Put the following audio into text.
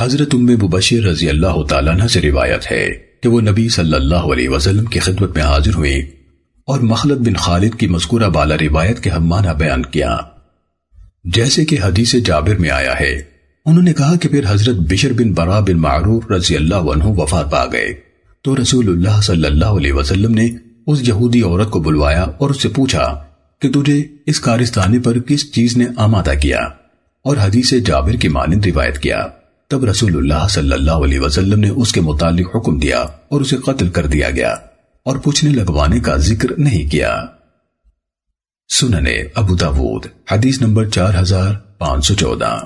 حضرت ام مبشر رضی اللہ تعالیٰ عنہ سے روایت ہے کہ وہ نبی صلی اللہ علیہ وسلم کی خدمت میں حاضر ہوئی اور مخلط بن خالد کی مذکورہ بالا روایت کے ہم معنی بیان کیا۔ جیسے کہ حدیث جابر میں آیا ہے، انہوں نے کہا کہ پھر حضرت بشر بن برا بن معروف رضی اللہ عنہ وفات پا گئے۔ تو رسول اللہ صلی اللہ علیہ وسلم نے اس یہودی عورت کو بلوایا اور اس سے پوچھا کہ تجھے اس کارستانے پر کس چیز نے آمادہ کیا؟ اور حدیث جابر کی مانند روایت کیا۔ تب رسول اللہ صلی اللہ علیہ وسلم نے اس کے متعلق حکم دیا اور اسے قتل کر دیا گیا اور پوچھنے لگوانے کا ذکر نہیں کیا۔ سننے ابو داود، حدیث نمبر چار ہزار پانچ سو چودہ۔